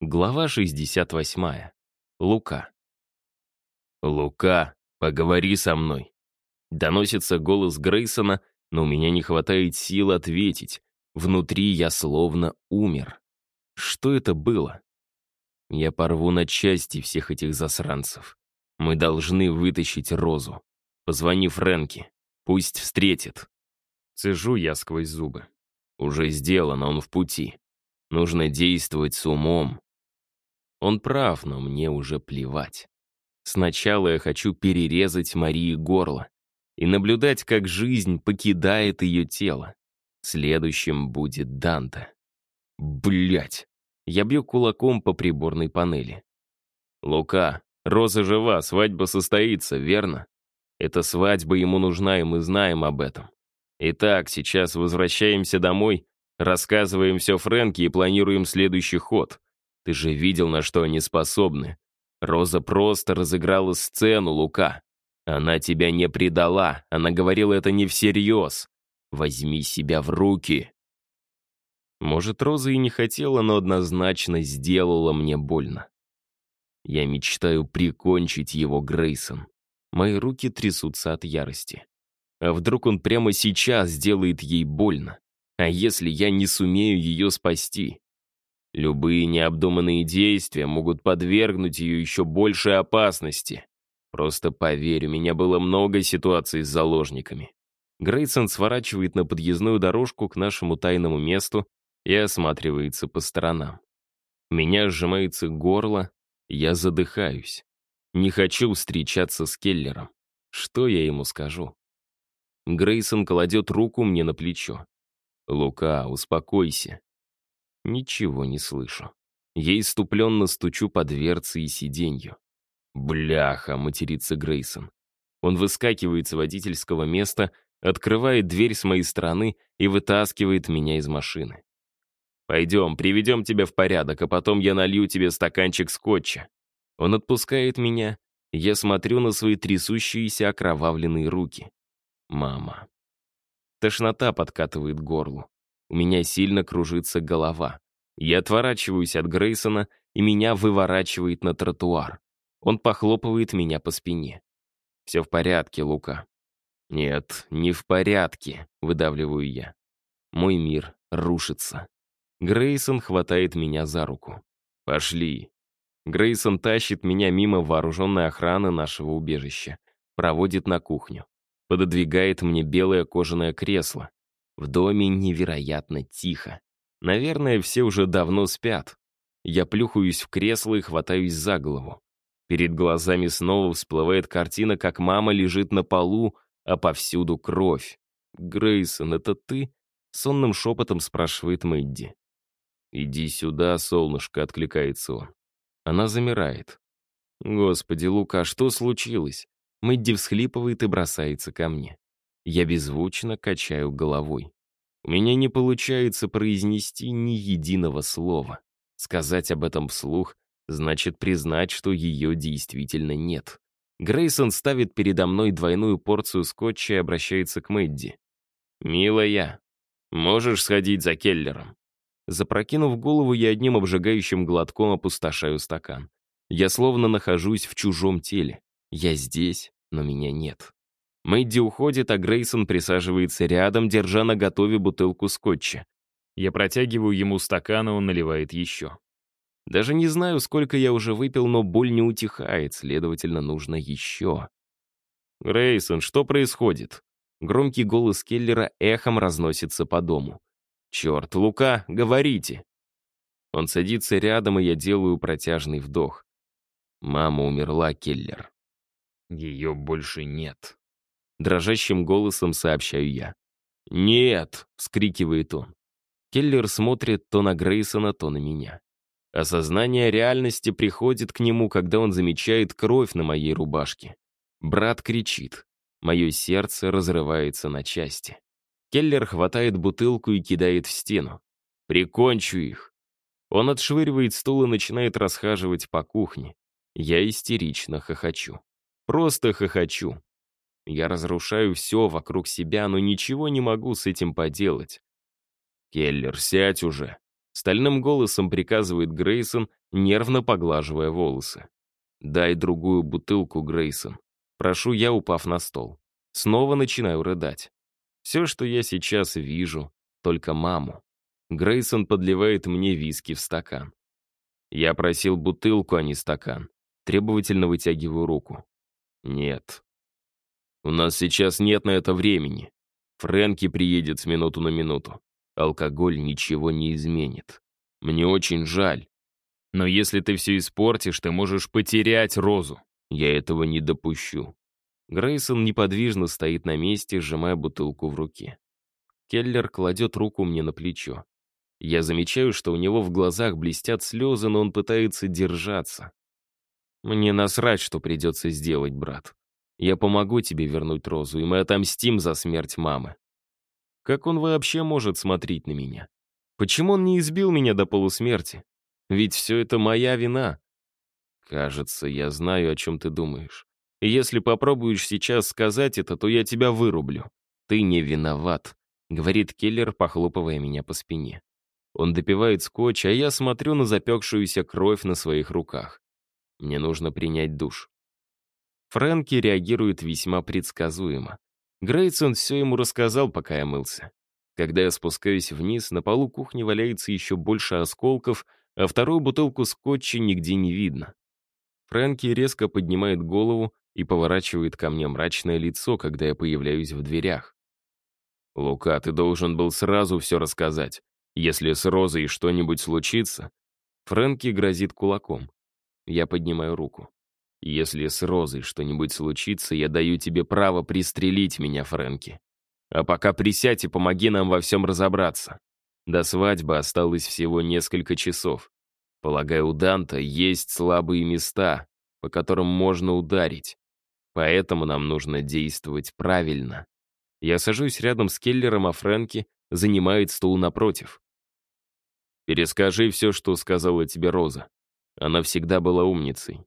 Глава 68. Лука. «Лука, поговори со мной!» Доносится голос Грейсона, но у меня не хватает сил ответить. Внутри я словно умер. Что это было? Я порву на части всех этих засранцев. Мы должны вытащить Розу. Позвони Фрэнки. Пусть встретит. Цежу я сквозь зубы. Уже сделано, он в пути. Нужно действовать с умом. Он прав, но мне уже плевать. Сначала я хочу перерезать Марии горло и наблюдать, как жизнь покидает ее тело. Следующим будет Данте. Блять! Я бью кулаком по приборной панели. «Лука, Роза жива, свадьба состоится, верно? Эта свадьба ему нужна, и мы знаем об этом. Итак, сейчас возвращаемся домой, рассказываем все Фрэнке и планируем следующий ход. Ты же видел, на что они способны. Роза просто разыграла сцену, Лука. Она тебя не предала, она говорила это не всерьез. Возьми себя в руки. Может, Роза и не хотела, но однозначно сделала мне больно. Я мечтаю прикончить его, Грейсон. Мои руки трясутся от ярости. А вдруг он прямо сейчас сделает ей больно? А если я не сумею ее спасти? Любые необдуманные действия могут подвергнуть ее еще большей опасности. Просто поверь, у меня было много ситуаций с заложниками. Грейсон сворачивает на подъездную дорожку к нашему тайному месту и осматривается по сторонам. Меня сжимается горло, я задыхаюсь. Не хочу встречаться с Келлером. Что я ему скажу? Грейсон кладет руку мне на плечо. «Лука, успокойся». Ничего не слышу. Я иступленно стучу по дверце и сиденью. «Бляха!» — матерится Грейсон. Он выскакивает с водительского места, открывает дверь с моей стороны и вытаскивает меня из машины. «Пойдем, приведем тебя в порядок, а потом я налью тебе стаканчик скотча». Он отпускает меня, я смотрю на свои трясущиеся окровавленные руки. Мама. Тошнота подкатывает горло. У меня сильно кружится голова. Я отворачиваюсь от Грейсона, и меня выворачивает на тротуар. Он похлопывает меня по спине. «Все в порядке, Лука». «Нет, не в порядке», — выдавливаю я. Мой мир рушится. Грейсон хватает меня за руку. «Пошли». Грейсон тащит меня мимо вооруженной охраны нашего убежища. Проводит на кухню. Пододвигает мне белое кожаное кресло. В доме невероятно тихо. Наверное, все уже давно спят. Я плюхаюсь в кресло и хватаюсь за голову. Перед глазами снова всплывает картина, как мама лежит на полу, а повсюду кровь. «Грейсон, это ты?» — сонным шепотом спрашивает Мэдди. «Иди сюда, солнышко», — откликается он. Она замирает. «Господи, Лука, что случилось?» Мэдди всхлипывает и бросается ко мне. Я беззвучно качаю головой. У меня не получается произнести ни единого слова. Сказать об этом вслух значит признать, что ее действительно нет. Грейсон ставит передо мной двойную порцию скотча и обращается к Мэдди. «Милая, можешь сходить за Келлером?» Запрокинув голову, я одним обжигающим глотком опустошаю стакан. Я словно нахожусь в чужом теле. Я здесь, но меня нет. Мэдди уходит, а Грейсон присаживается рядом, держа на готове бутылку скотча. Я протягиваю ему стакан, и он наливает еще. Даже не знаю, сколько я уже выпил, но боль не утихает, следовательно, нужно еще. «Грейсон, что происходит?» Громкий голос Келлера эхом разносится по дому. «Черт, Лука, говорите!» Он садится рядом, и я делаю протяжный вдох. Мама умерла, Келлер. Ее больше нет. Дрожащим голосом сообщаю я. «Нет!» — вскрикивает он. Келлер смотрит то на Грейсона, то на меня. Осознание реальности приходит к нему, когда он замечает кровь на моей рубашке. Брат кричит. Мое сердце разрывается на части. Келлер хватает бутылку и кидает в стену. «Прикончу их!» Он отшвыривает стул и начинает расхаживать по кухне. Я истерично хохочу. Просто хохочу. Я разрушаю все вокруг себя, но ничего не могу с этим поделать. «Келлер, сядь уже!» Стальным голосом приказывает Грейсон, нервно поглаживая волосы. «Дай другую бутылку, Грейсон». Прошу я, упав на стол. Снова начинаю рыдать. Все, что я сейчас вижу, только маму. Грейсон подливает мне виски в стакан. Я просил бутылку, а не стакан. Требовательно вытягиваю руку. Нет. У нас сейчас нет на это времени. Фрэнки приедет с минуту на минуту. Алкоголь ничего не изменит. Мне очень жаль. Но если ты все испортишь, ты можешь потерять Розу. Я этого не допущу. Грейсон неподвижно стоит на месте, сжимая бутылку в руке. Келлер кладет руку мне на плечо. Я замечаю, что у него в глазах блестят слезы, но он пытается держаться. Мне насрать, что придется сделать, брат. Я помогу тебе вернуть Розу, и мы отомстим за смерть мамы. Как он вообще может смотреть на меня? Почему он не избил меня до полусмерти? Ведь все это моя вина. Кажется, я знаю, о чем ты думаешь. И если попробуешь сейчас сказать это, то я тебя вырублю. Ты не виноват, говорит Келлер, похлопывая меня по спине. Он допивает скотч, а я смотрю на запекшуюся кровь на своих руках. Мне нужно принять душ. Фрэнки реагирует весьма предсказуемо. Грейсон все ему рассказал, пока я мылся. Когда я спускаюсь вниз, на полу кухни валяется еще больше осколков, а вторую бутылку скотча нигде не видно. Фрэнки резко поднимает голову и поворачивает ко мне мрачное лицо, когда я появляюсь в дверях. «Лука, ты должен был сразу все рассказать. Если с Розой что-нибудь случится...» Фрэнки грозит кулаком. Я поднимаю руку. «Если с Розой что-нибудь случится, я даю тебе право пристрелить меня, Фрэнки. А пока присядь и помоги нам во всем разобраться. До свадьбы осталось всего несколько часов. Полагаю, у Данта есть слабые места, по которым можно ударить. Поэтому нам нужно действовать правильно. Я сажусь рядом с Келлером, а Фрэнки занимает стул напротив. «Перескажи все, что сказала тебе Роза. Она всегда была умницей».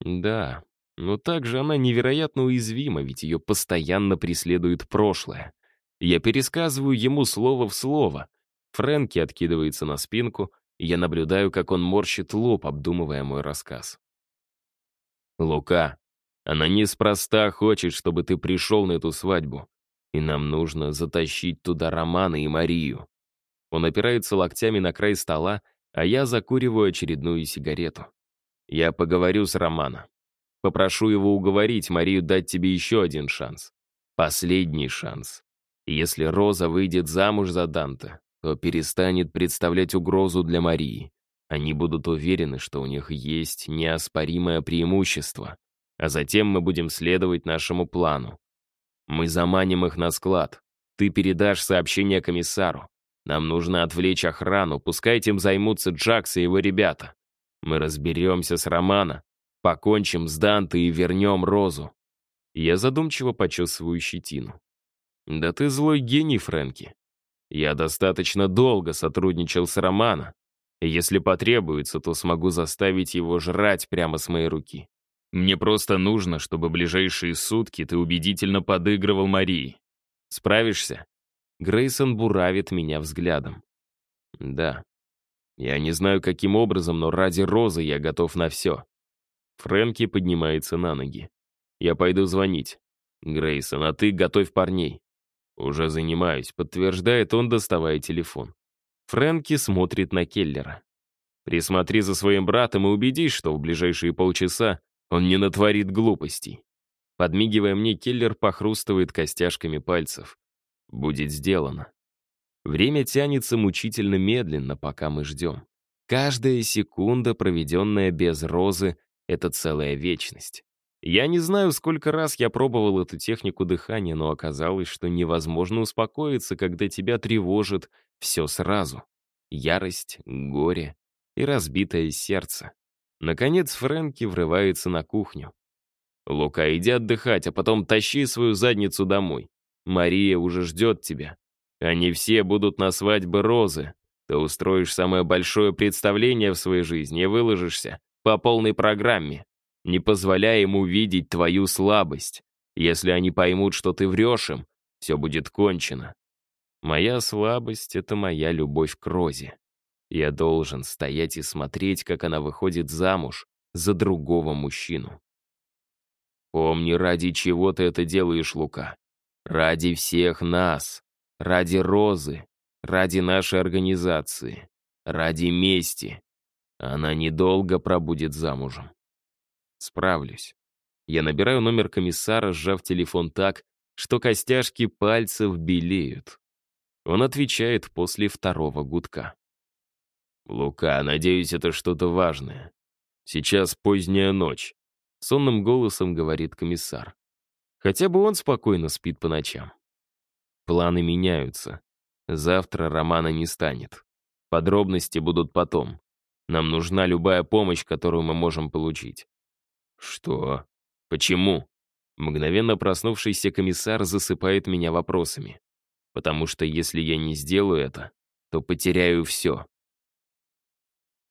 «Да, но также она невероятно уязвима, ведь ее постоянно преследует прошлое. Я пересказываю ему слово в слово. Фрэнки откидывается на спинку, я наблюдаю, как он морщит лоб, обдумывая мой рассказ. «Лука, она неспроста хочет, чтобы ты пришел на эту свадьбу, и нам нужно затащить туда Романа и Марию». Он опирается локтями на край стола, а я закуриваю очередную сигарету. Я поговорю с Романом. Попрошу его уговорить Марию дать тебе еще один шанс. Последний шанс. Если Роза выйдет замуж за Данте, то перестанет представлять угрозу для Марии. Они будут уверены, что у них есть неоспоримое преимущество, а затем мы будем следовать нашему плану. Мы заманим их на склад. Ты передашь сообщение комиссару. Нам нужно отвлечь охрану, пускай этим займутся Джакс и его ребята. Мы разберемся с Романа, покончим с Данте и вернем Розу. Я задумчиво почесываю щетину. Да ты злой гений, Фрэнки. Я достаточно долго сотрудничал с Романо. И если потребуется, то смогу заставить его жрать прямо с моей руки. Мне просто нужно, чтобы ближайшие сутки ты убедительно подыгрывал Марии. Справишься?» Грейсон буравит меня взглядом. «Да. Я не знаю, каким образом, но ради Розы я готов на все». Фрэнки поднимается на ноги. «Я пойду звонить. Грейсон, а ты готовь парней. «Уже занимаюсь», — подтверждает он, доставая телефон. Фрэнки смотрит на Келлера. «Присмотри за своим братом и убедись, что в ближайшие полчаса он не натворит глупостей». Подмигивая мне, Келлер похрустывает костяшками пальцев. «Будет сделано». Время тянется мучительно медленно, пока мы ждем. Каждая секунда, проведенная без розы, — это целая вечность. Я не знаю, сколько раз я пробовал эту технику дыхания, но оказалось, что невозможно успокоиться, когда тебя тревожит все сразу. Ярость, горе и разбитое сердце. Наконец Фрэнки врывается на кухню. «Лука, иди отдыхать, а потом тащи свою задницу домой. Мария уже ждет тебя. Они все будут на свадьбе Розы. Ты устроишь самое большое представление в своей жизни и выложишься по полной программе. Не позволяй ему видеть твою слабость. Если они поймут, что ты врешь им, все будет кончено. Моя слабость — это моя любовь к Розе. Я должен стоять и смотреть, как она выходит замуж за другого мужчину. Помни, ради чего ты это делаешь, Лука. Ради всех нас. Ради Розы. Ради нашей организации. Ради мести. Она недолго пробудет замужем. Справлюсь. Я набираю номер комиссара, сжав телефон так, что костяшки пальцев белеют. Он отвечает после второго гудка. «Лука, надеюсь, это что-то важное. Сейчас поздняя ночь», — сонным голосом говорит комиссар. Хотя бы он спокойно спит по ночам. Планы меняются. Завтра Романа не станет. Подробности будут потом. Нам нужна любая помощь, которую мы можем получить. Что? Почему? Мгновенно проснувшийся комиссар засыпает меня вопросами. Потому что если я не сделаю это, то потеряю все.